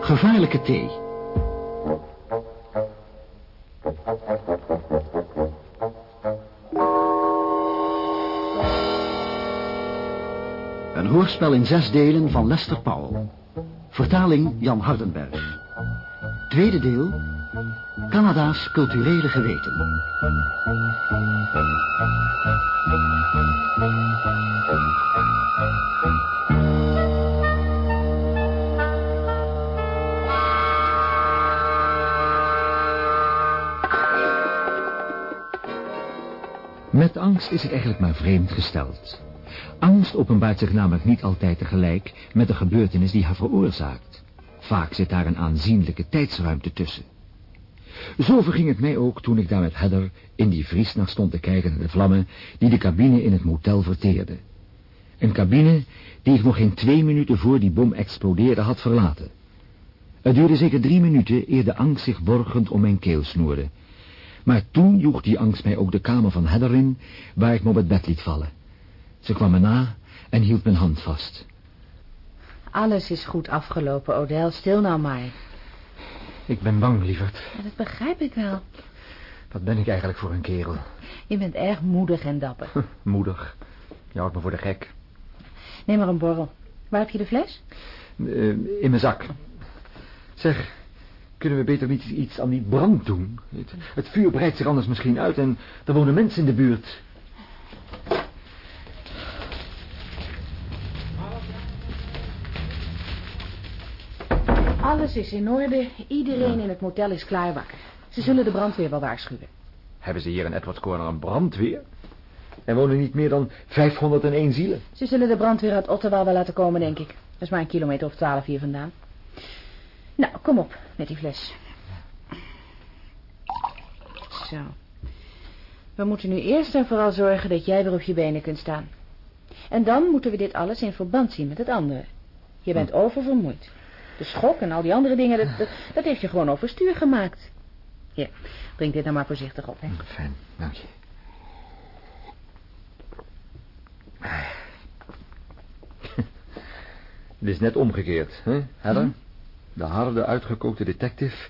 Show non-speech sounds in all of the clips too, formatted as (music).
Gevaarlijke thee. Een hoorspel in zes delen van Lester Powell. Vertaling Jan Hardenberg. Tweede deel. Canada's culturele geweten. Met angst is het eigenlijk maar vreemd gesteld. Angst openbaart zich namelijk niet altijd tegelijk met de gebeurtenis die haar veroorzaakt. Vaak zit daar een aanzienlijke tijdsruimte tussen. Zo verging het mij ook toen ik daar met Heather in die vriesnacht stond te kijken naar de vlammen die de cabine in het motel verteerden. Een cabine die ik nog geen twee minuten voor die bom explodeerde had verlaten. Het duurde zeker drie minuten eer de angst zich borgend om mijn keel snoerde. Maar toen joeg die angst mij ook de kamer van Heather in, waar ik me op het bed liet vallen. Ze kwam me na en hield mijn hand vast. Alles is goed afgelopen, Odell. Stil nou maar. Ik ben bang, lieverd. Ja, dat begrijp ik wel. Wat ben ik eigenlijk voor een kerel? Je bent erg moedig en dapper. (laughs) Moedig. Je houdt me voor de gek. Neem maar een borrel. Waar heb je de fles? Uh, in mijn zak. Zeg, kunnen we beter niet iets aan die brand doen? Het, het vuur breidt zich anders misschien uit en er wonen mensen in de buurt. Alles is in orde. Iedereen in het motel is klaar wakker. Ze zullen de brandweer wel waarschuwen. Hebben ze hier in Edwards Corner een brandweer? Er wonen niet meer dan 501 zielen. Ze zullen de brandweer uit Ottawa wel laten komen, denk ik. Dat is maar een kilometer of twaalf hier vandaan. Nou, kom op met die fles. Zo. We moeten nu eerst en vooral zorgen dat jij weer op je benen kunt staan. En dan moeten we dit alles in verband zien met het andere. Je bent oververmoeid. De schok en al die andere dingen, dat, dat, dat heeft je gewoon overstuur gemaakt. Hier, drink dit nou maar voorzichtig op, hè. Fijn, dank je. Het is net omgekeerd, hè, Heather? Hm? De harde, uitgekookte detective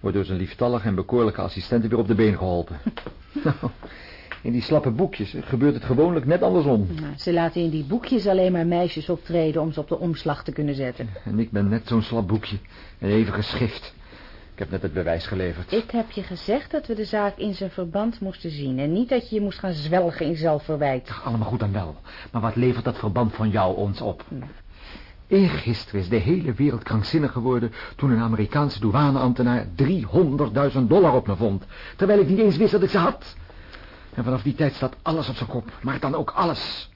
wordt door zijn lieftallige en bekoorlijke assistenten weer op de been geholpen. (laughs) (laughs) nou, in die slappe boekjes gebeurt het gewoonlijk net andersom. Nou, ze laten in die boekjes alleen maar meisjes optreden om ze op de omslag te kunnen zetten. En ik ben net zo'n slap boekje. En even geschift. Ik heb net het bewijs geleverd. Ik heb je gezegd dat we de zaak in zijn verband moesten zien... en niet dat je je moest gaan zwelgen in zelfverwijt. Ach, allemaal goed en wel. Maar wat levert dat verband van jou ons op? Eergisteren is de hele wereld krankzinnig geworden... toen een Amerikaanse douaneambtenaar 300.000 dollar op me vond... terwijl ik niet eens wist dat ik ze had. En vanaf die tijd staat alles op zijn kop, maar dan ook alles.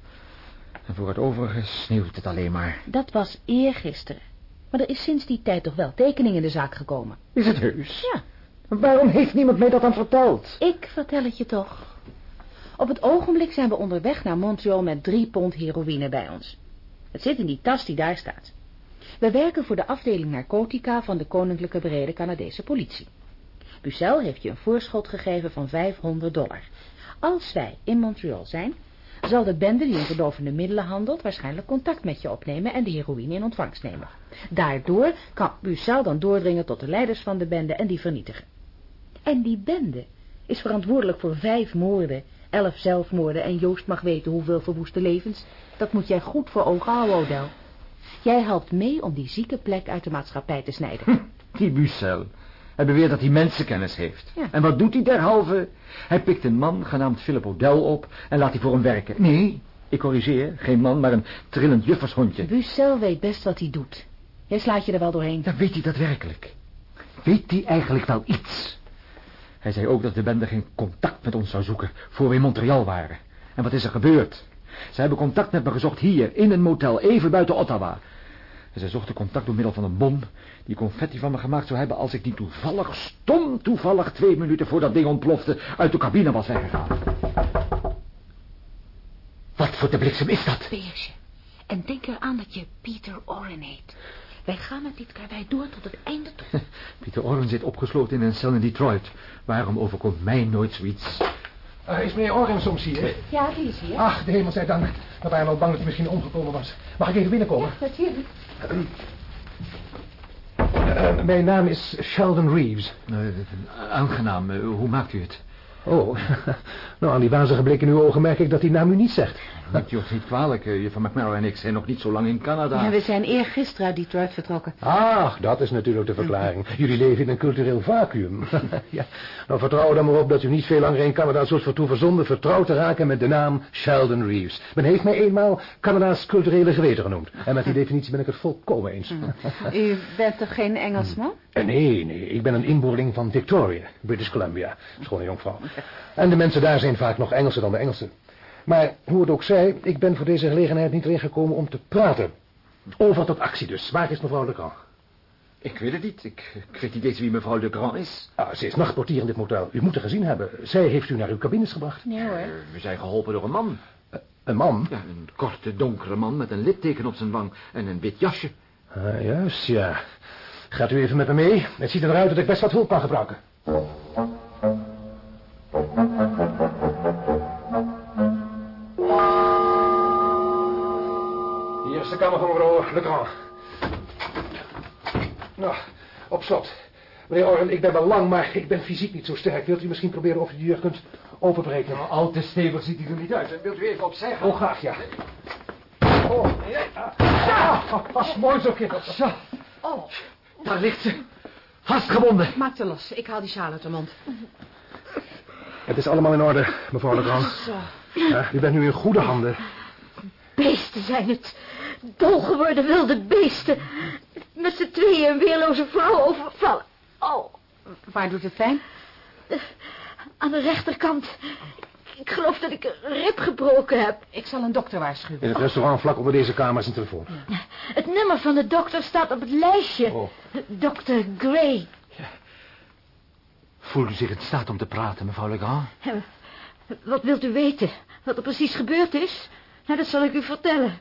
En voor het overige sneeuwt het alleen maar. Dat was eergisteren. Maar er is sinds die tijd toch wel tekening in de zaak gekomen. Is het heus? Ja. Waarom heeft niemand mij dat dan verteld? Ik vertel het je toch. Op het ogenblik zijn we onderweg naar Montreal met drie pond heroïne bij ons. Het zit in die tas die daar staat. We werken voor de afdeling narcotica van de Koninklijke Brede Canadese politie. Bucel heeft je een voorschot gegeven van 500 dollar. Als wij in Montreal zijn, zal de bende die in verdovende middelen handelt waarschijnlijk contact met je opnemen en de heroïne in ontvangst nemen. Daardoor kan Bucel dan doordringen tot de leiders van de bende en die vernietigen. En die bende is verantwoordelijk voor vijf moorden, elf zelfmoorden en Joost mag weten hoeveel verwoeste levens. Dat moet jij goed voor ogen houden, Odell. Jij helpt mee om die zieke plek uit de maatschappij te snijden. (laughs) Die Bucel. Hij beweert dat hij mensenkennis heeft. En wat doet hij derhalve? Hij pikt een man genaamd Philip Odell op en laat hij voor hem werken. Nee, ik corrigeer, geen man, maar een trillend juffershondje. Bucel weet best wat hij doet. Jij slaat je er wel doorheen. Ja, weet hij dat werkelijk? Weet hij eigenlijk wel iets? Hij zei ook dat de bende geen contact met ons zou zoeken voor we in Montreal waren. En wat is er gebeurd? Ze hebben contact met me gezocht hier, in een motel, even buiten Ottawa. En zij zochten contact door middel van een bom die confetti van me gemaakt zou hebben als ik niet toevallig, stom toevallig, twee minuten voor dat ding ontplofte, uit de cabine was weggegaan. Wat voor de bliksem is dat? Beersje. En denk eraan dat je Peter Oren heet. Wij gaan met dit karwei door tot het einde toe. (laughs) Pieter Oren zit opgesloten in een cel in Detroit. Waarom overkomt mij nooit zoiets? Uh, is meneer Oren soms hier? Ja, die is hier. Ach, de hemel zij dank. We waren al bang dat hij misschien omgekomen was. Mag ik even binnenkomen? Ja, natuurlijk. Uh, mijn naam is Sheldon Reeves. Uh, aangenaam. hoe maakt u het? Oh, (laughs) nou aan die wazige blik in uw ogen merk ik dat die naam u niet zegt. Neemt u ons niet kwalijk. Uh, juffrouw McMurrow en ik zijn nog niet zo lang in Canada. Ja, we zijn eergisteren uit Detroit vertrokken. Ach, dat is natuurlijk de verklaring. Jullie leven in een cultureel vacuüm. (laughs) ja, nou vertrouw dan maar op dat u niet veel langer in Canada zult vertoeven zonder vertrouwd te raken met de naam Sheldon Reeves. Men heeft mij eenmaal Canada's culturele geweten genoemd. En met die definitie ben ik het volkomen eens. u bent toch geen Engelsman? Eh, nee, nee, ik ben een inboorling van Victoria, British Columbia. Schone jonkvrouw. En de mensen daar zijn vaak nog Engelser dan de Engelsen. Maar hoe het ook zij, ik ben voor deze gelegenheid niet erin gekomen om te praten. Over tot actie dus. Waar is mevrouw Legrand? Ik weet het niet. Ik, ik weet niet eens wie mevrouw Legrand is. Ah, ze is nachtportier in dit motel. U moet haar gezien hebben. Zij heeft u naar uw cabines gebracht. Nee hoor. Uh, we zijn geholpen door een man. Uh, een man? Ja, een korte, donkere man met een litteken op zijn wang en een wit jasje. Ah, juist, ja. Gaat u even met me mee? Het ziet eruit dat ik best wat hulp kan gebruiken. De kamer van mevrouw Legrand. Nou, op slot. Meneer Oren, ik ben wel lang, maar ik ben fysiek niet zo sterk. Wilt u misschien proberen of u de deur kunt openbreken? Nou, al te stevig ziet hij er niet uit. Wilt u even opzij gaan? Oh, graag, ja. Oh, ja. Ah, mooi zo, kind. Zo. Oh. Daar ligt ze. Vastgebonden. Maak ze los. Ik haal die sjaal uit de mond. Het is allemaal in orde, mevrouw Legrand. Zo. Ja, u bent nu in goede handen. Beesten zijn het. Dolgeworden wilde beesten. Met z'n tweeën een weerloze vrouw overvallen. Oh. Waar doet het pijn? Aan de rechterkant. Ik geloof dat ik een rib gebroken heb. Ik zal een dokter waarschuwen. In het restaurant vlak onder deze kamer is een telefoon. Ja. Het nummer van de dokter staat op het lijstje. Oh. Dr. Gray. Ja. Voelt u zich in staat om te praten, mevrouw Legrand? Wat wilt u weten? Wat er precies gebeurd is? Nou, dat zal ik u vertellen.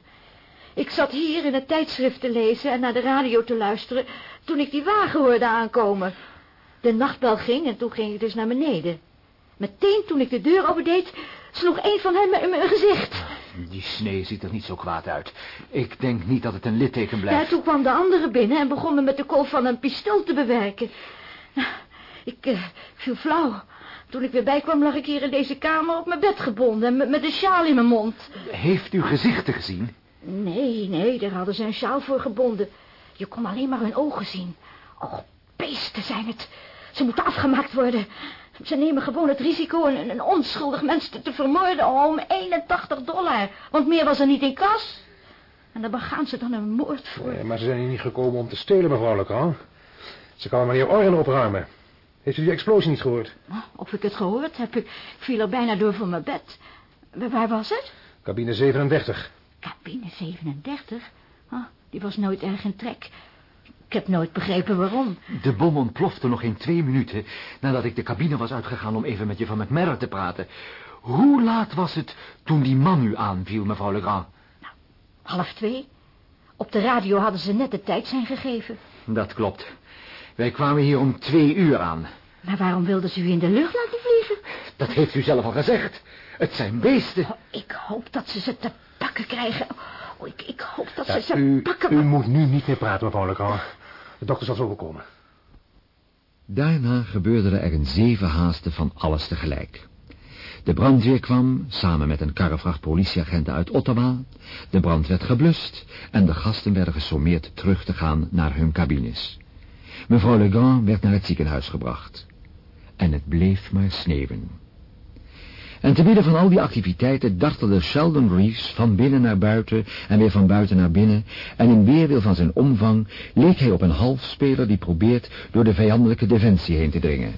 Ik zat hier in het tijdschrift te lezen en naar de radio te luisteren... toen ik die wagen hoorde aankomen. De nachtbel ging en toen ging ik dus naar beneden. Meteen toen ik de deur opendeed, sloeg een van hen me in mijn gezicht. Die snee ziet er niet zo kwaad uit. Ik denk niet dat het een litteken blijft. Ja, toen kwam de andere binnen en begon me met de kolf van een pistool te bewerken. Ik uh, viel flauw. Toen ik weer bijkwam lag ik hier in deze kamer op mijn bed gebonden... en met een sjaal in mijn mond. Heeft u gezichten gezien? Nee, nee, daar hadden ze een sjaal voor gebonden. Je kon alleen maar hun ogen zien. Oh, beesten zijn het. Ze moeten afgemaakt worden. Ze nemen gewoon het risico een, een onschuldig mens te, te vermoorden om 81 dollar. Want meer was er niet in kas. En daar begaan ze dan een moord voor. Nee, maar ze zijn hier niet gekomen om te stelen, mevrouw Legrand. Ze kwamen meneer Orren opruimen. Heeft u die explosie niet gehoord? Of ik het gehoord heb? Ik viel er bijna door van mijn bed. Waar was het? Cabine 37. Cabine 37? Oh, die was nooit erg in trek. Ik heb nooit begrepen waarom. De bom ontplofte nog in twee minuten... nadat ik de cabine was uitgegaan om even met je van McMurray te praten. Hoe laat was het toen die man u aanviel, mevrouw Legrand? Nou, half twee. Op de radio hadden ze net de tijd zijn gegeven. Dat klopt. Wij kwamen hier om twee uur aan. Maar waarom wilden ze u in de lucht laten vliegen? Dat heeft u zelf al gezegd. Het zijn beesten. Oh, ik hoop dat ze ze te pakken krijgen. Oh, ik, ik hoop dat ja, ze ze u, pakken... U moet nu niet meer praten, mevrouw Legrand. De dokter zal zo wel komen. Daarna gebeurde er een zeven haasten van alles tegelijk. De brandweer kwam, samen met een karrevracht politieagenten uit Ottawa. De brand werd geblust en de gasten werden gesommeerd terug te gaan naar hun cabines. Mevrouw Legrand werd naar het ziekenhuis gebracht. En het bleef maar sneeuwen. En te midden van al die activiteiten dartelde Sheldon Reeves van binnen naar buiten en weer van buiten naar binnen, en in weerwil van zijn omvang leek hij op een halfspeler die probeert door de vijandelijke defensie heen te dringen.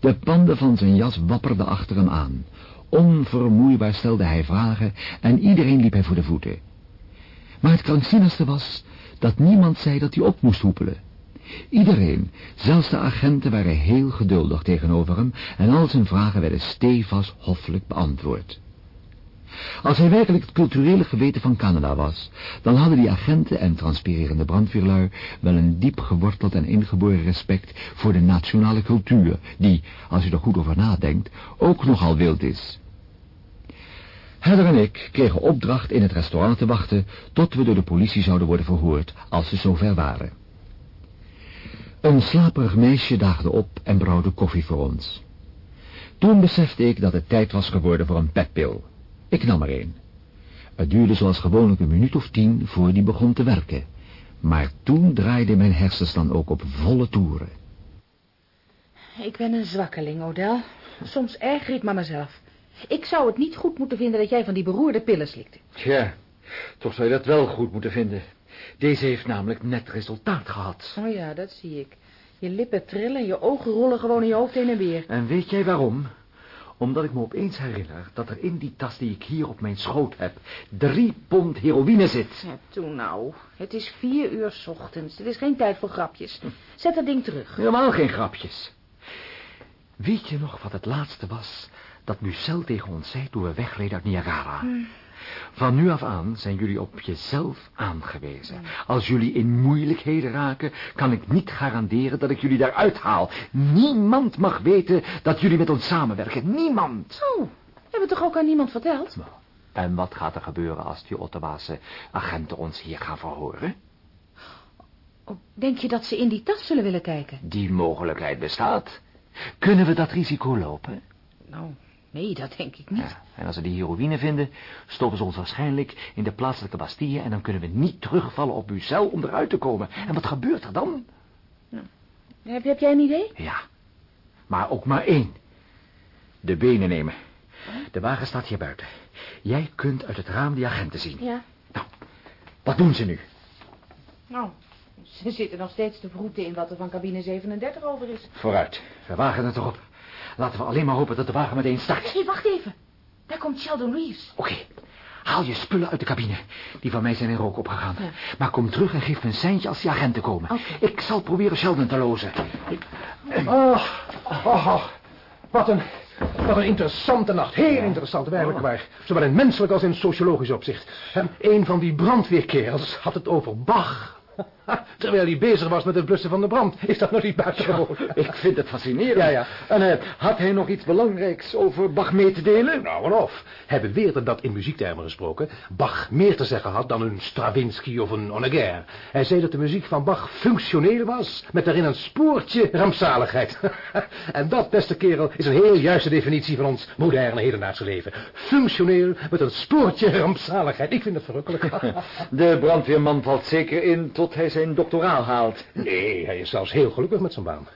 De panden van zijn jas wapperden achter hem aan. Onvermoeibaar stelde hij vragen en iedereen liep hij voor de voeten. Maar het krankzinnigste was dat niemand zei dat hij op moest hoepelen. Iedereen, zelfs de agenten, waren heel geduldig tegenover hem en al zijn vragen werden stevast hoffelijk beantwoord. Als hij werkelijk het culturele geweten van Canada was, dan hadden die agenten en transpirerende brandweerlui wel een diep geworteld en ingeboren respect voor de nationale cultuur, die, als u er goed over nadenkt, ook nogal wild is. Heather en ik kregen opdracht in het restaurant te wachten tot we door de politie zouden worden verhoord, als ze zover waren. Een slaperig meisje daagde op en brouwde koffie voor ons. Toen besefte ik dat het tijd was geworden voor een petpil. Ik nam er een. Het duurde zoals gewoonlijk een minuut of tien voor die begon te werken. Maar toen draaiden mijn hersens dan ook op volle toeren. Ik ben een zwakkeling, Odell. Soms erger ik maar mezelf. Ik zou het niet goed moeten vinden dat jij van die beroerde pillen slikte. Ja, toch zou je dat wel goed moeten vinden. Deze heeft namelijk net resultaat gehad. Oh ja, dat zie ik. Je lippen trillen en je ogen rollen gewoon in je hoofd heen en weer. En weet jij waarom? Omdat ik me opeens herinner dat er in die tas die ik hier op mijn schoot heb... drie pond heroïne zit. Ja, toen nou. Het is vier uur 's ochtends. Het is geen tijd voor grapjes. Zet dat ding terug. Helemaal geen grapjes. Weet je nog wat het laatste was dat Mucel tegen ons zei toen we wegreden uit Niagara? Van nu af aan zijn jullie op jezelf aangewezen. Als jullie in moeilijkheden raken, kan ik niet garanderen dat ik jullie daaruit haal. Niemand mag weten dat jullie met ons samenwerken. Niemand. Oh, hebben we toch ook aan niemand verteld? En wat gaat er gebeuren als die Ottawaanse agenten ons hier gaan verhoren? Oh, denk je dat ze in die tas zullen willen kijken? Die mogelijkheid bestaat. Kunnen we dat risico lopen? Nou, nee, dat denk ik niet. Ja, en als ze die heroïne vinden, stoppen ze ons waarschijnlijk in de plaatselijke Bastille... en dan kunnen we niet terugvallen op Bucel om eruit te komen. En wat gebeurt er dan? Heb, heb jij een idee? Ja, maar ook maar één. De benen nemen. De wagen staat hier buiten. Jij kunt uit het raam die agenten zien. Ja. Nou, wat doen ze nu? Nou, ze zitten nog steeds te vroeten in wat er van cabine 37 over is. Vooruit, we wagen het erop. Laten we alleen maar hopen dat de wagen meteen start. Hé, wacht even. Daar komt Sheldon Reeves. Oké, haal je spullen uit de cabine. Die van mij zijn in rook opgegaan. Ja. Maar kom terug en geef me een seintje als die agenten komen. Oké. Ik zal proberen Sheldon te lozen. Oh, oh, oh. Wat een, wat een interessante nacht. Heel interessant, werkelijk waar. Zowel in menselijk als in sociologisch opzicht. En een van die brandweerkerels had het over Bach. (laughs) Terwijl hij bezig was met het blussen van de brand. Is dat nog niet buitengewoon? (laughs) Ik vind het fascinerend. Ja, ja. En eh, had hij nog iets belangrijks over Bach mee te delen? Nou en of. Hij beweerde dat in muziektermen gesproken Bach meer te zeggen had dan een Stravinsky of een Honegger. Hij zei dat de muziek van Bach functioneel was, met daarin een spoortje rampzaligheid. (laughs) en dat, beste kerel, is een heel juiste definitie van ons moderne hedendaagse leven. Functioneel met een spoortje rampzaligheid. Ik vind het verrukkelijk. De brandweerman valt zeker in tot hij zijn doctoraal haalt. nee, hij is zelfs heel gelukkig met zijn baan.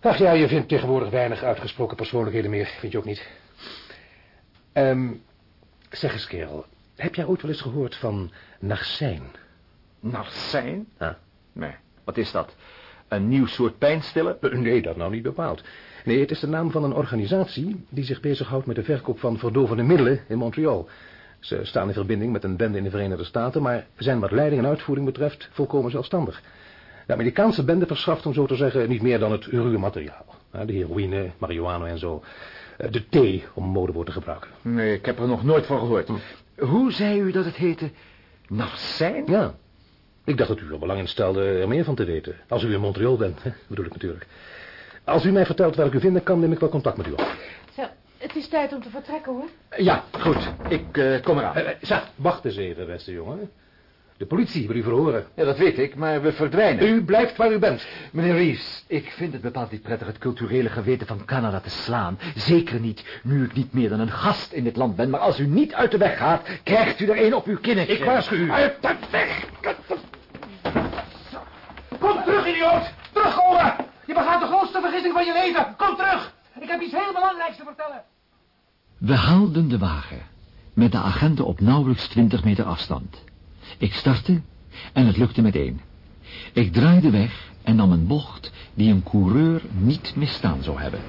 Ach ja, je vindt tegenwoordig weinig uitgesproken persoonlijkheden meer, vind je ook niet? Ehm, zeg eens, kerel, heb jij ooit wel eens gehoord van Narsijn? Narsijn? Ja. Nee, wat is dat? Een nieuw soort pijnstiller? Eh, Nee, dat nou niet bepaald. Nee, het is de naam van een organisatie die zich bezighoudt met de verkoop van verdovende middelen in Montreal. Ze staan in verbinding met een bende in de Verenigde Staten, maar zijn wat leiding en uitvoering betreft volkomen zelfstandig. De Amerikaanse bende verschaft, om zo te zeggen, niet meer dan het ruwe materiaal. De heroïne, marihuana en zo. Eh, De thee, om modewoord te gebruiken. Nee, ik heb er nog nooit van gehoord. Hoe zei u dat het heette? Narsijn? Ja, ik dacht dat u er belang in stelde er meer van te weten. Als u in Montreal bent, hè, bedoel ik natuurlijk. Als u mij vertelt waar ik u vinden kan, neem ik wel contact met u op. Het is tijd om te vertrekken, hoor. Ja, goed. Ik eh, kom eraan. Zeg, wacht eens even, beste jongen. De politie wil u verhoren. Ja, dat weet ik, maar we verdwijnen. U blijft waar u bent. Meneer Reeves, ik vind het bepaald niet prettig het culturele geweten van Canada te slaan. Zeker niet, nu ik niet meer dan een gast in dit land ben. Maar als u niet uit de weg gaat, krijgt u er een op uw kinnetje. Ik waarschuw u. Uit de weg! Kom terug, idioot! Terugkomen! Je begaat de grootste vergissing van je leven. Kom terug! Ik heb iets heel belangrijks te vertellen. We haalden de wagen, met de agenten op nauwelijks 20 meter afstand. Ik startte en het lukte meteen. Ik draaide weg en nam een bocht die een coureur niet misstaan zou hebben.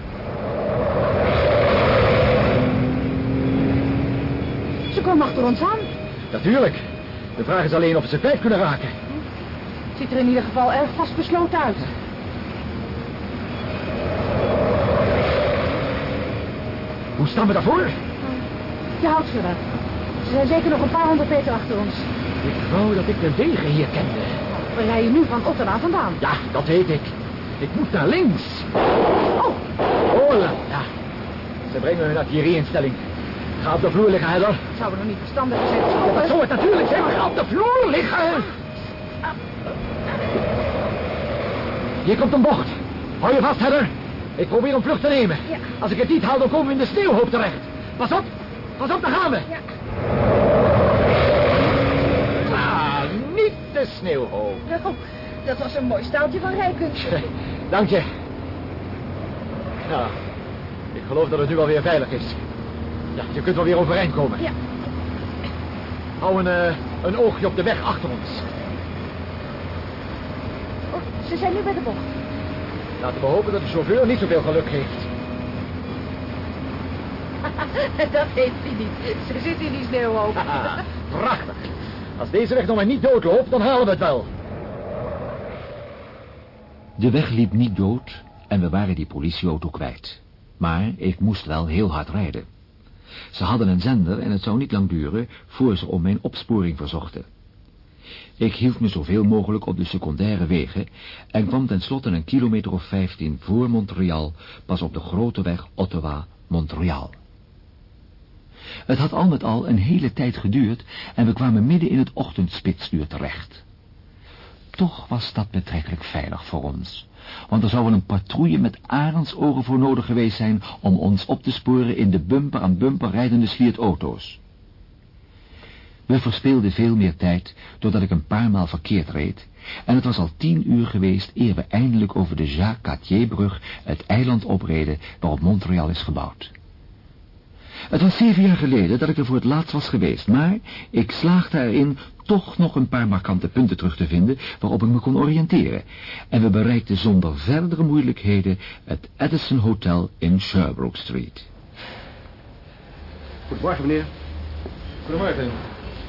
Ze komen achter ons aan. Natuurlijk. De vraag is alleen of we ze kwijt kunnen raken. Ziet er in ieder geval erg vastbesloten uit. Hoe staan we daarvoor? Je houtschudder. Ze zijn zeker nog een paar honderd meter achter ons. Ik wou dat ik de wegen hier kende. We rijden nu van Ottawa vandaan. Ja, dat weet ik. Ik moet naar links. Oh, Oh, la, ja. Ze brengen hun artillerie-instelling. Ga op de vloer liggen, het zou nog niet verstandig zijn Ja, dat zou het natuurlijk zijn, maar ga op de vloer liggen. Hier komt een bocht. Hou je vast, Heather. Ik probeer om vlucht te nemen. Ja. Als ik het niet haal, dan komen we in de sneeuwhoop terecht. Pas op. Pas op, daar gaan we. Ja. Ah, niet de sneeuwhoop. Oh, dat was een mooi staaltje van rijkunst. (laughs) Dank je. Nou, ik geloof dat het nu wel weer veilig is. Ja, je kunt wel weer overeind komen. Ja. Hou een, eh, een oogje op de weg achter ons. Oh, ze zijn nu bij de bocht. Laten we hopen dat de chauffeur niet zoveel geluk heeft. (laughs) dat heeft hij niet. Ze zit in die sneeuwhoop. Haha, (laughs) prachtig. Als deze weg nog maar niet doodloopt, dan halen we het wel. De weg liep niet dood en we waren die politieauto kwijt. Maar ik moest wel heel hard rijden. Ze hadden een zender en het zou niet lang duren voor ze om mijn opsporing verzochten. Ik hield me zoveel mogelijk op de secundaire wegen en kwam tenslotte een kilometer of vijftien voor Montreal pas op de grote weg Ottawa-Montreal. Het had al met al een hele tijd geduurd en we kwamen midden in het ochtendspitsuur terecht. Toch was dat betrekkelijk veilig voor ons, want er zou wel een patrouille met arendsogen voor nodig geweest zijn om ons op te sporen in de bumper aan bumper rijdende Sliert-auto's. We verspeelden veel meer tijd doordat ik een paar maal verkeerd reed en het was al tien uur geweest eer we eindelijk over de Jacques Cartierbrug het eiland opreden waarop Montreal is gebouwd. Het was zeven jaar geleden dat ik er voor het laatst was geweest, maar ik slaagde erin toch nog een paar markante punten terug te vinden waarop ik me kon oriënteren. En we bereikten zonder verdere moeilijkheden het Edison Hotel in Sherbrooke Street. Goedemorgen, meneer. Goedemorgen.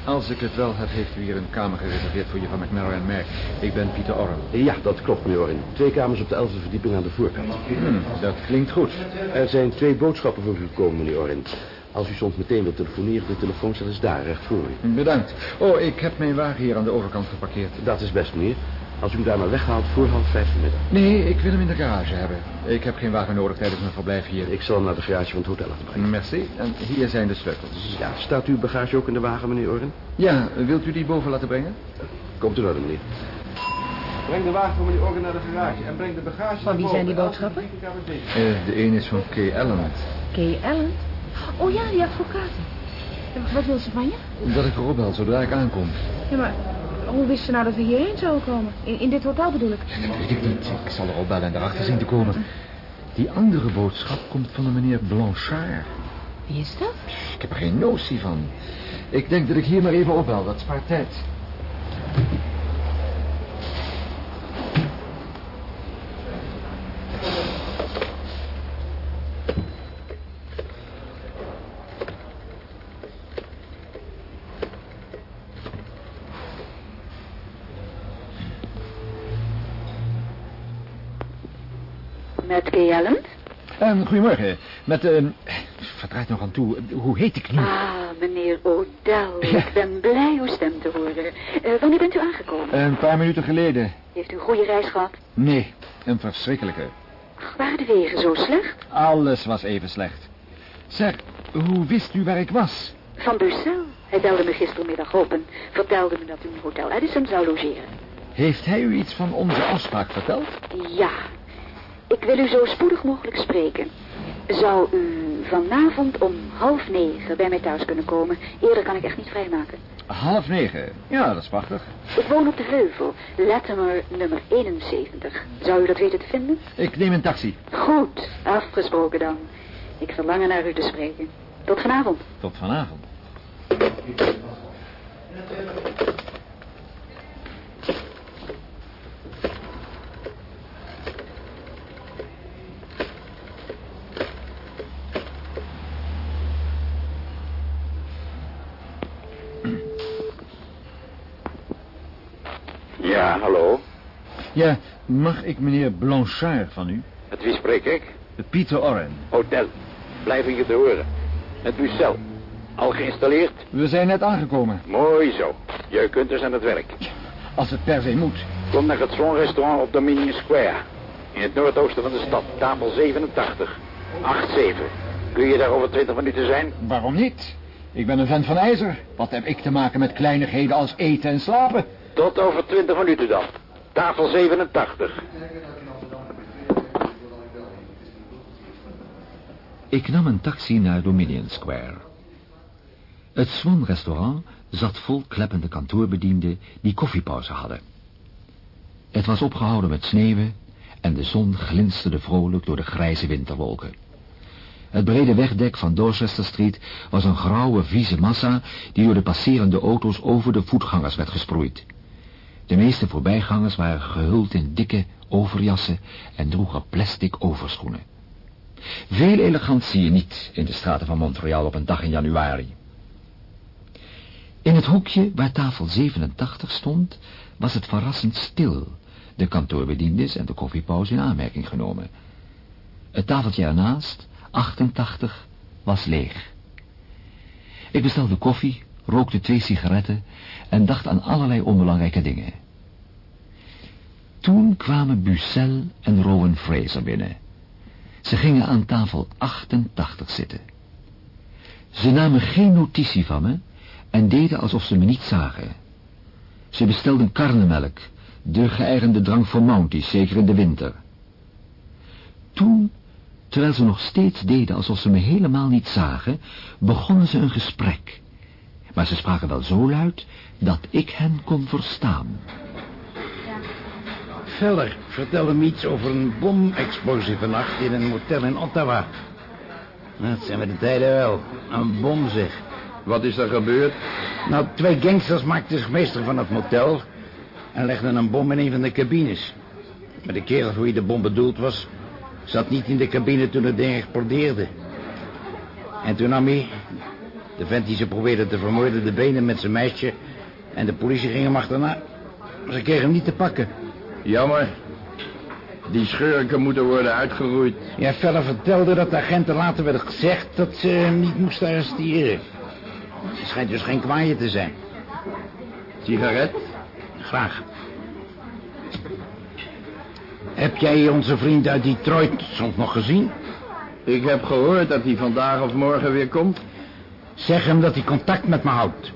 Als ik het wel heb, heeft u hier een kamer gereserveerd voor je van McMurray en mij. Ik ben Pieter Orren. Ja, dat klopt, meneer Orin. Twee kamers op de elfde verdieping aan de voorkant. Hmm, dat klinkt goed. Er zijn twee boodschappen voor u gekomen, meneer Orin. Als u soms meteen wilt telefoneren, de telefooncel is daar, recht voor u. Bedankt. Oh, ik heb mijn wagen hier aan de overkant geparkeerd. Dat is best, meneer. Als u hem daar maar weghaalt voor half vijf vanmiddag. Nee, ik wil hem in de garage hebben. Ik heb geen wagen nodig tijdens mijn verblijf hier. Ik zal hem naar de garage van het hotel laten brengen. Merci. En hier zijn de sleutels. Ja, staat uw bagage ook in de wagen, meneer Orin? Ja, wilt u die boven laten brengen? Komt in orde, meneer. Breng de wagen van meneer Orin naar de garage en breng de bagage... Van wie zijn die boodschappen? Eh, de een is van Kay Allen. Kay Allen? Oh ja, die advocaten. Wat wil ze van je? Dat ik erop bel zodra ik aankom. Ja, maar hoe wist ze nou dat we hierheen zouden komen? In, in dit hotel bedoel ik. Dat weet ik niet. Ik zal erop bellen en daarachter zien te komen. Die andere boodschap komt van een meneer Blanchard. Wie is dat? Ik heb er geen notie van. Ik denk dat ik hier maar even opbel. Dat spaart tijd. Met Kay Allen? Ehm, goedemorgen. Met, ehm verdraait nog aan toe. Hoe heet ik nu? Ah, meneer O'Dell. Ik ben blij uw stem te horen. Eh, wanneer bent u aangekomen? Een paar minuten geleden. Heeft u een goede reis gehad? Nee, een verschrikkelijke. Ach, waren de wegen zo slecht? Alles was even slecht. Zeg, hoe wist u waar ik was? Van Bussel. Hij belde me gistermiddag op en vertelde me dat u in Hotel Edison zou logeren. Heeft hij u iets van onze afspraak verteld? Ja, ik wil u zo spoedig mogelijk spreken. Zou u vanavond om half negen bij mij thuis kunnen komen? Eerder kan ik echt niet vrijmaken. Half negen. Ja, dat is prachtig. Ik woon op de Heuvel, Latimer nummer 71. Zou u dat weten te vinden? Ik neem een taxi. Goed, afgesproken dan. Ik verlang naar u te spreken. Tot vanavond. Tot vanavond. Ja, hallo. Ja, mag ik meneer Blanchard van u? Met wie spreek ik? Pieter Orren. Hotel. Blijf hier te horen. Met Bucel. Al geïnstalleerd? We zijn net aangekomen. Mooi zo. Je kunt dus aan het werk. Als het per se moet. Kom naar het Swan-restaurant op Dominion Square. In het noordoosten van de stad, tafel 87. 8-7. Kun je daar over 20 minuten zijn? Waarom niet? Ik ben een vent van ijzer. Wat heb ik te maken met kleinigheden als eten en slapen? Tot over 20 minuten dan. Tafel 87. Ik nam een taxi naar Dominion Square. Het Swan-restaurant zat vol kleppende kantoorbedienden die koffiepauze hadden. Het was opgehouden met sneeuwen en de zon glinsterde vrolijk door de grijze winterwolken. Het brede wegdek van Dorchester Street was een grauwe, vieze massa die door de passerende auto's over de voetgangers werd gesproeid. De meeste voorbijgangers waren gehuld in dikke overjassen en droegen plastic overschoenen. Veel elegant zie je niet in de straten van Montreal op een dag in januari. In het hoekje waar tafel 87 stond, was het verrassend stil, de kantoorbediendes en de koffiepauze in aanmerking genomen. Het tafeltje ernaast, 88, was leeg. Ik bestelde koffie, rookte twee sigaretten en dacht aan allerlei onbelangrijke dingen. Toen kwamen Bucel en Rowan Fraser binnen. Ze gingen aan tafel 88 zitten. Ze namen geen notitie van me en deden alsof ze me niet zagen. Ze bestelden karnemelk, de geëigende drank voor Mounties, zeker in de winter. Toen, terwijl ze nog steeds deden alsof ze me helemaal niet zagen, begonnen ze een gesprek. Maar ze spraken wel zo luid dat ik hen kon verstaan. Veller vertelde me iets over een bomexplosie vannacht in een motel in Ottawa. Dat zijn we de tijden wel. Een bom zeg. Wat is er gebeurd? Nou, twee gangsters maakten zich meester van het motel... en legden een bom in een van de cabines. Maar de kerel voor wie de bom bedoeld was... zat niet in de cabine toen het ding explodeerde. En toen nam hij... de vent die ze probeerde te vermoorden... de benen met zijn meisje... en de politie ging hem achterna. Maar ze kregen hem niet te pakken. Jammer. Die schurken moeten worden uitgeroeid. Ja, Feller vertelde dat de agenten later werden gezegd... dat ze hem niet moesten arresteren. Het schijnt dus geen kwaaie te zijn. Sigaret? Graag. Heb jij onze vriend uit Detroit soms nog gezien? Ik heb gehoord dat hij vandaag of morgen weer komt. Zeg hem dat hij contact met me houdt.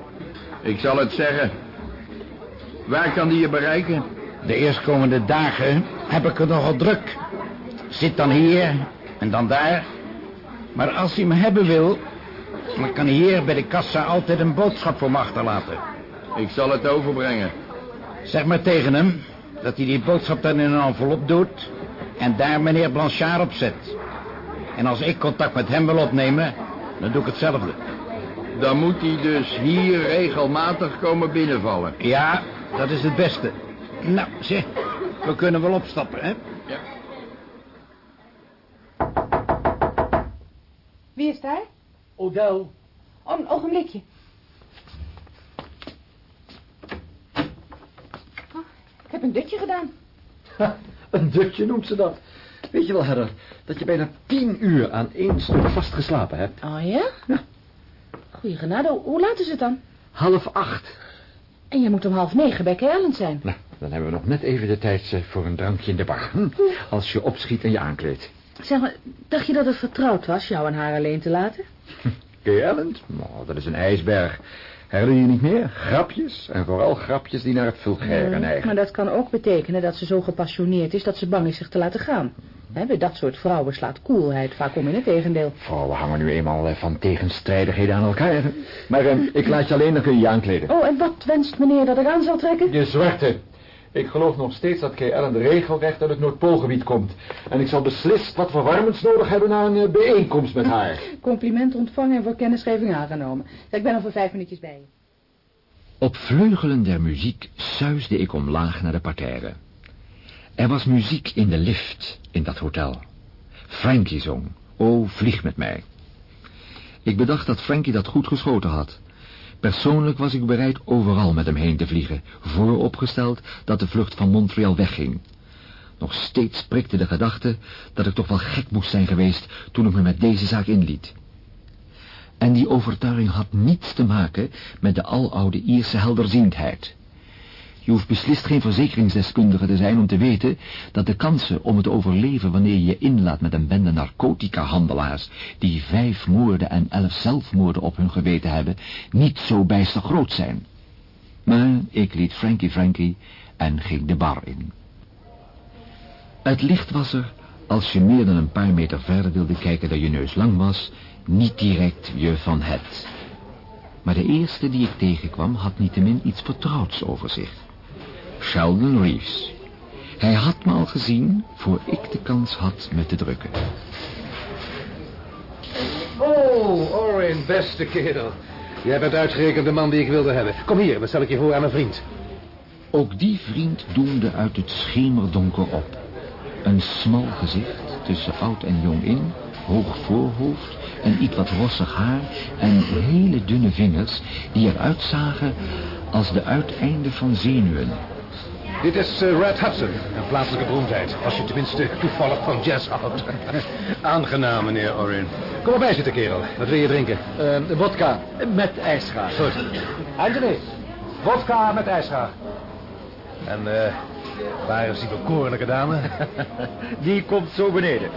Ik zal het zeggen. Waar kan die je bereiken? De eerstkomende dagen heb ik het nogal druk. Zit dan hier en dan daar. Maar als hij me hebben wil... dan kan hij hier bij de kassa altijd een boodschap voor me achterlaten. Ik zal het overbrengen. Zeg maar tegen hem dat hij die boodschap dan in een envelop doet... en daar meneer Blanchard op zet. En als ik contact met hem wil opnemen, dan doe ik hetzelfde. Dan moet hij dus hier regelmatig komen binnenvallen. Ja, dat is het beste. Nou, zeg, we kunnen wel opstappen, hè? Wie is daar? Odell. Oh, een ogenblikje. Oh, ik heb een dutje gedaan. Ha, een dutje noemt ze dat. Weet je wel, Heather, dat je bijna tien uur aan één stuk vastgeslapen hebt? Oh ja? Ja. Goeie genade, hoe laat is het dan? Half acht. En je moet om half negen bij Kay zijn. Nou, dan hebben we nog net even de tijd eh, voor een drankje in de bar. Hm? Als je opschiet en je aankleedt. Zeg maar, dacht je dat het vertrouwd was jou en haar alleen te laten? (laughs) Kay Allen? Nou, dat is een ijsberg. Herinner je niet meer? Grapjes. En vooral grapjes die naar het vulgaire neigen. Maar dat kan ook betekenen dat ze zo gepassioneerd is dat ze bang is zich te laten gaan. Hè, bij dat soort vrouwen slaat koelheid vaak om in het tegendeel. Vrouwen hangen nu eenmaal eh, van tegenstrijdigheden aan elkaar. Maar eh, ik laat je alleen, dan kun je je aankleden. Oh, en wat wenst meneer dat ik aan zal trekken? De zwarte. Ik geloof nog steeds dat Allen regelrecht uit het Noordpoolgebied komt. En ik zal beslist wat verwarmends nodig hebben na een eh, bijeenkomst met haar. (laughs) Compliment ontvangen en voor kennisgeving aangenomen. Ik ben al voor vijf minuutjes bij je. Op vleugelen der muziek suisde ik omlaag naar de parterre. Er was muziek in de lift in dat hotel. Frankie zong, O vlieg met mij. Ik bedacht dat Frankie dat goed geschoten had. Persoonlijk was ik bereid overal met hem heen te vliegen, vooropgesteld dat de vlucht van Montreal wegging. Nog steeds prikte de gedachte dat ik toch wel gek moest zijn geweest toen ik me met deze zaak inliet. En die overtuiging had niets te maken met de aloude Ierse helderziendheid. Je hoeft beslist geen verzekeringsdeskundige te zijn om te weten dat de kansen om het overleven wanneer je je inlaat met een bende narcotica-handelaars die vijf moorden en elf zelfmoorden op hun geweten hebben, niet zo bijster groot zijn. Maar ik liet Frankie Frankie en ging de bar in. Het licht was er, als je meer dan een paar meter verder wilde kijken dan je neus lang was, niet direct je van het. Maar de eerste die ik tegenkwam had niettemin iets vertrouwds over zich. Sheldon Reeves. Hij had me al gezien voor ik de kans had me te drukken. Oh, Orin, beste kerel. Jij bent uitgerekend de man die ik wilde hebben. Kom hier, dan stel ik je voor aan een vriend. Ook die vriend doemde uit het schemerdonker op. Een smal gezicht, tussen oud en jong in, hoog voorhoofd, en iets wat rossig haar en hele dunne vingers die eruit zagen als de uiteinden van zenuwen. Dit is eh, Red Hudson, een plaatselijke beroemdheid. Als je tenminste toevallig van jazz houdt. (laughs) Aangenaam, meneer Orin. Kom erbij zitten, kerel. Wat wil je drinken? Uh, vodka met ijsgaar. Goed. Anthony, vodka met ijsgaar. En eh, waar is die bekoorlijke dame? (laughs) Die komt zo beneden.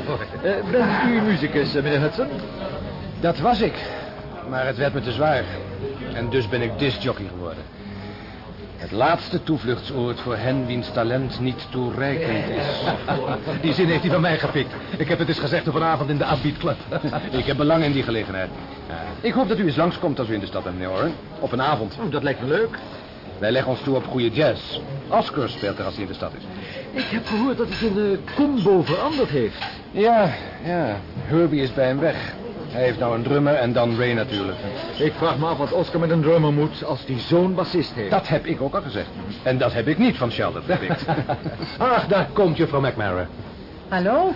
Uh, bent u muzikus, eh, meneer Hudson? Dat was ik. Maar het werd me te zwaar. En dus ben ik discjockey geworden. Het laatste toevluchtsoord voor hen wiens talent niet toereikend is. Die zin heeft hij van mij gepikt. Ik heb het eens gezegd vanavond in de Upbeat Club. Ik heb belang in die gelegenheid. Ik hoop dat u eens langskomt als u in de stad bent, meneer. Op een avond. Oh, dat lijkt me leuk. Wij leggen ons toe op goede jazz. Oscar speelt er als hij in de stad is. Ik heb gehoord dat het in de combo veranderd heeft. Ja, ja. Herbie is bij hem weg. Hij heeft nou een drummer en dan Ray natuurlijk. Ik vraag me af wat Oscar met een drummer moet als die zo'n bassist heeft. Dat heb ik ook al gezegd. En dat heb ik niet van Sheldon gepikt. (laughs) Ach, daar komt juffrouw McMara. Hallo?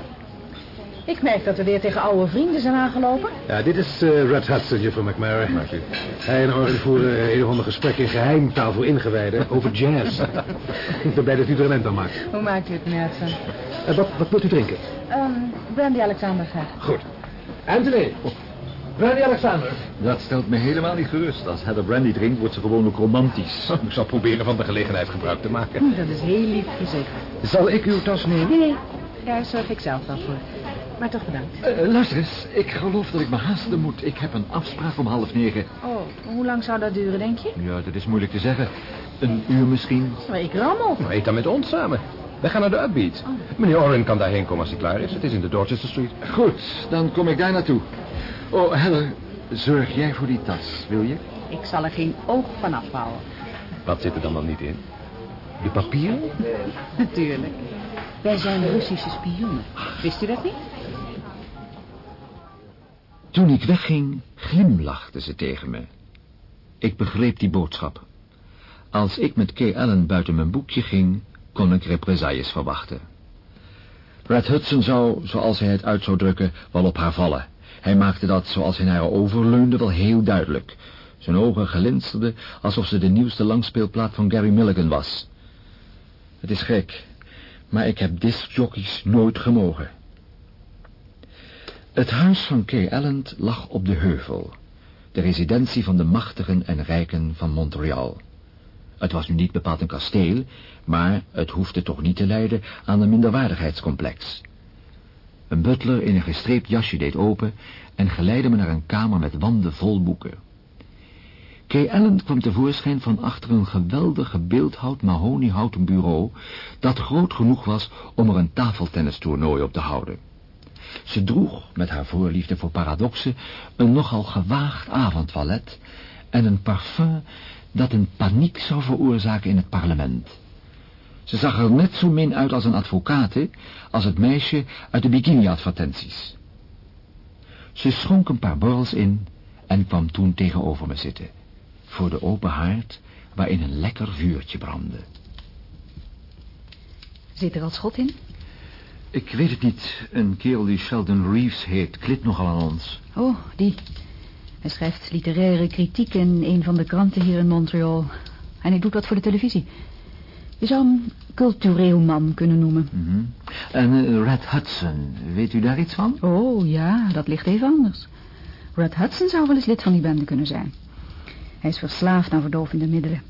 Ik merk dat we weer tegen oude vrienden zijn aangelopen. Ja, dit is uh, Red Hudson, juffrouw McMara. Hij en Oren voeren uh, een of ander gesprek in geheimtaal voor ingewijden over jazz. (laughs) ik ben blij dat u er een aan maakt. Hoe maakt u het, Hudson? Uh, wat, wat wilt u drinken? Um, brandy Alexander graag. Goed. Anthony, Brandy Alexander. Dat stelt me helemaal niet gerust. Als Heather Brandy drinkt, wordt ze gewoon ook romantisch. (laughs) Ik zal proberen van de gelegenheid gebruik te maken. Dat is heel lief gezegd. Zal ik uw tas nemen? Nee, nee. Daar zorg ik zelf wel voor. Maar toch bedankt. Uh, luister eens, ik geloof dat ik me haasten moet. Ik heb een afspraak om half negen. Oh, hoe lang zou dat duren, denk je? Ja, dat is moeilijk te zeggen. Een uur misschien. Maar ik rammel. Maar eet dan met ons samen. Wij gaan naar de Upbeat. Oh. Meneer Oren kan daarheen komen als hij klaar is. Het is in de Dorchester Street. Goed, dan kom ik daar naartoe. Oh, Heather, zorg jij voor die tas, wil je? Ik zal er geen oog van afhouden. Wat zit er dan dan niet in? De papieren? (laughs) Natuurlijk. Wij zijn Russische spioenen. Wist u dat niet? Toen ik wegging, glimlachte ze tegen me. Ik begreep die boodschap. Als ik met Kay Allen buiten mijn boekje ging, kon ik represailles verwachten. Red Hudson zou, zoals hij het uit zou drukken, wel op haar vallen. Hij maakte dat, zoals hij naar haar overleunde, wel heel duidelijk. Zijn ogen glinsterden alsof ze de nieuwste langspeelplaat van Gary Milligan was. Het is gek, maar ik heb discjockeys nooit gemogen. Het huis van Kay Allen lag op de heuvel, de residentie van de machtigen en rijken van Montreal. Het was nu niet bepaald een kasteel, maar het hoefde toch niet te leiden aan een minderwaardigheidscomplex. Een butler in een gestreept jasje deed open en geleidde me naar een kamer met wanden vol boeken. Kay Allen kwam tevoorschijn van achter een geweldig gebeeldhouwd mahoniehouten bureau, dat groot genoeg was om er een tafeltennistoernooi op te houden. Ze droeg, met haar voorliefde voor paradoxen, een nogal gewaagd avondtoilet en een parfum dat een paniek zou veroorzaken in het parlement. Ze zag er net zo min uit als een advocate, als het meisje uit de bikini-advertenties. Ze schonk een paar borrels in en kwam toen tegenover me zitten, voor de open haard waarin een lekker vuurtje brandde. Zit er al schot in? Ik weet het niet. Een kerel die Sheldon Reeves heet, klit nogal aan ons. Oh, die. Hij schrijft literaire kritiek in een van de kranten hier in Montreal. En hij doet wat voor de televisie. Je zou hem cultureel man kunnen noemen. Mm -hmm. En uh, Red Hudson, weet u daar iets van? Oh, ja, dat ligt even anders. Red Hudson zou wel eens lid van die bende kunnen zijn. Hij is verslaafd aan verdovende middelen.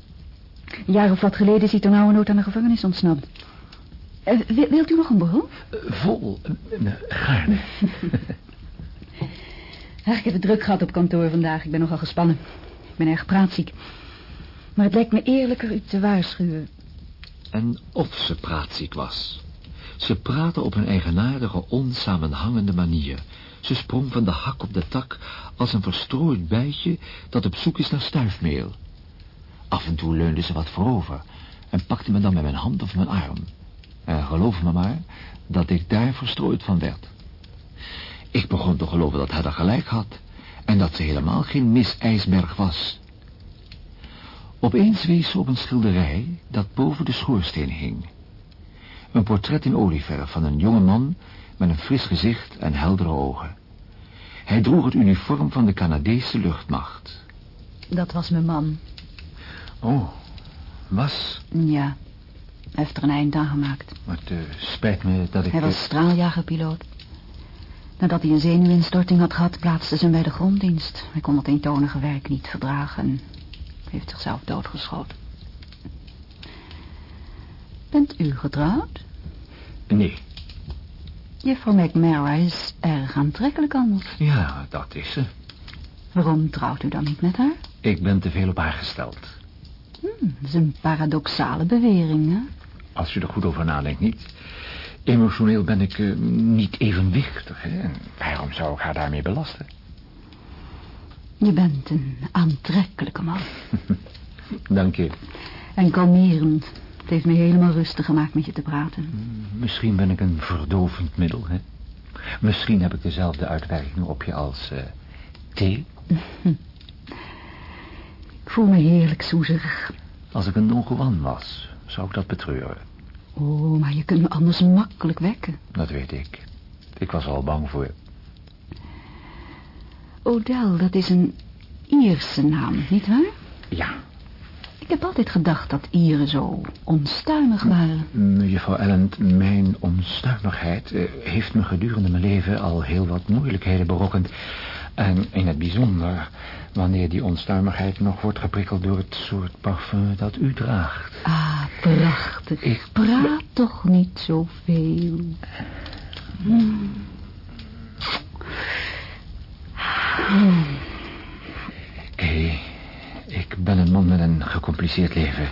Een jaar of wat geleden is hij toen oude nood aan de gevangenis ontsnapt. Eh, wi- wilt u nog een borrel? Vol, uh, gaarne. (laughs) Ach, ik heb het druk gehad op kantoor vandaag. Ik ben nogal gespannen. Ik ben erg praatziek. Maar het lijkt me eerlijker u te waarschuwen. En of ze praatziek was. Ze praatte op een eigenaardige, onsamenhangende manier. Ze sprong van de hak op de tak als een verstrooid bijtje dat op zoek is naar stuifmeel. Af en toe leunde ze wat voorover en pakte me dan met mijn hand of mijn arm. En geloof me maar dat ik daar verstrooid van werd. Ik begon te geloven dat Hedda gelijk had en dat ze helemaal geen Miss IJsberg was. Opeens wees ze op een schilderij dat boven de schoorsteen hing. Een portret in olieverf van een jonge man met een fris gezicht en heldere ogen. Hij droeg het uniform van de Canadese luchtmacht. Dat was mijn man. Oh, was? Ja, hij heeft er een eind aan gemaakt. Het uh, spijt me dat ik... Hij was straaljagerpiloot. Nadat hij een zenuwinstorting had gehad, plaatste ze hem bij de gronddienst. Hij kon dat eentonige werk niet verdragen en heeft zichzelf doodgeschoten. Bent u getrouwd? Nee. Juffrouw McMara is erg aantrekkelijk anders. Ja, dat is ze. Waarom trouwt u dan niet met haar? Ik ben te veel op haar gesteld. Hmm, dat is een paradoxale bewering, hè? Als u er goed over nadenkt, niet. Emotioneel ben ik uh, niet evenwichtig, hè? En waarom zou ik haar daarmee belasten? Je bent een aantrekkelijke man. (laughs) Dank je. En kalmerend. Het heeft me helemaal rustig gemaakt met je te praten. Misschien ben ik een verdovend middel, hè? Misschien heb ik dezelfde uitwerking op je als uh, thee. (laughs) Ik voel me heerlijk soezerig. Als ik een Juan was, zou ik dat betreuren. Oh, maar je kunt me anders makkelijk wekken. Dat weet ik. Ik was al bang voor. Odell, dat is een Ierse naam, nietwaar? Ja. Ik heb altijd gedacht dat Ieren zo onstuimig waren. Juffrouw Ellen, mijn onstuimigheid uh, heeft me gedurende mijn leven al heel wat moeilijkheden berokkend. En in het bijzonder wanneer die onstuimigheid nog wordt geprikkeld door het soort parfum dat u draagt. Ah, prachtig. Ik praat toch niet zoveel. Hmm. Hmm. Ik ben een man met een gecompliceerd leven.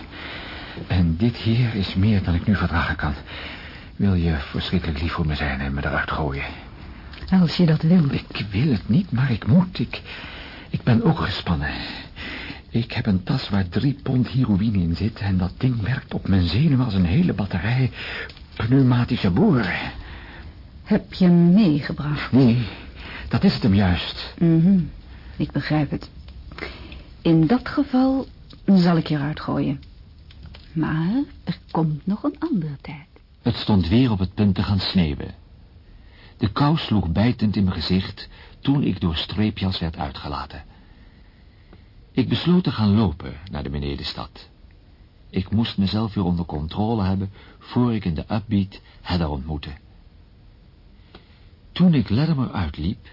En dit hier is meer dan ik nu verdragen kan. Wil je verschrikkelijk lief voor me zijn en me eruit gooien? Als je dat wil. Ik wil het niet, maar ik moet. Ik, ik ben ook gespannen. Ik heb een tas waar drie pond heroïne in zit... en dat ding werkt op mijn zenuwen als een hele batterij pneumatische boeren. Heb je hem meegebracht? Nee, dat is het hem juist. Mm -hmm. Ik begrijp het. In dat geval zal ik je eruit gooien. Maar er komt nog een andere tijd. Het stond weer op het punt te gaan sneeuwen. De kou sloeg bijtend in mijn gezicht toen ik door streepjas werd uitgelaten. Ik besloot te gaan lopen naar de benedenstad. Ik moest mezelf weer onder controle hebben voor ik in de upbeat Hedda ontmoette. Toen ik Latimer uitliep,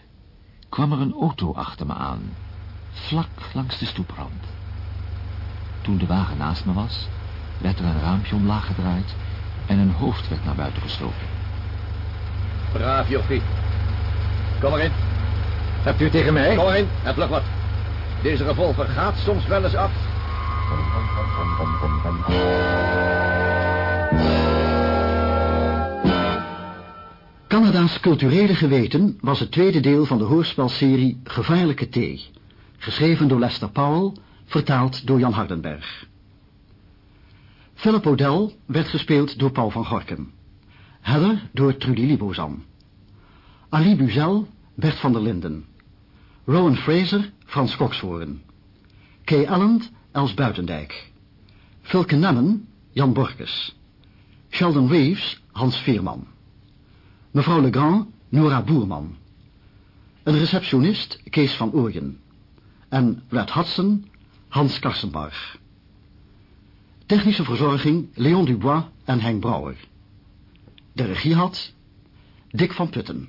kwam er een auto achter me aan, vlak langs de stoeprand. Toen de wagen naast me was, werd er een raampje omlaag gedraaid en een hoofd werd naar buiten gestoken. Braaf, jochie. Kom erin. Hebt u het tegen mij? Kom erin en vlug wat. Deze revolver gaat soms wel eens af. Canada's culturele geweten was het tweede deel van de hoorspelserie Gevaarlijke Thee. Geschreven door Lester Powell, vertaald door Jan Hardenberg. Philip O'Dell werd gespeeld door Paul van Gorkum. Heather door Trudy Libozan. Ali Buzel, Bert van der Linden. Rowan Fraser, Frans Koksvoren. Kay Allen, Els Buitendijk. Philke Nemmen, Jan Borkes. Sheldon Reeves, Hans Veerman. Mevrouw Legrand, Nora Boerman. Een receptionist, Kees van Ooyen. En Red Hudson, Hans Karsenbarg. Technische verzorging, Leon Dubois en Henk Brouwer. De regie had Dick van Putten.